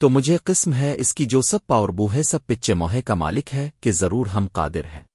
تو مجھے قسم ہے اس کی جو سب پاور بو ہے، سب پچے موہے کا مالک ہے کہ ضرور ہم قادر ہیں۔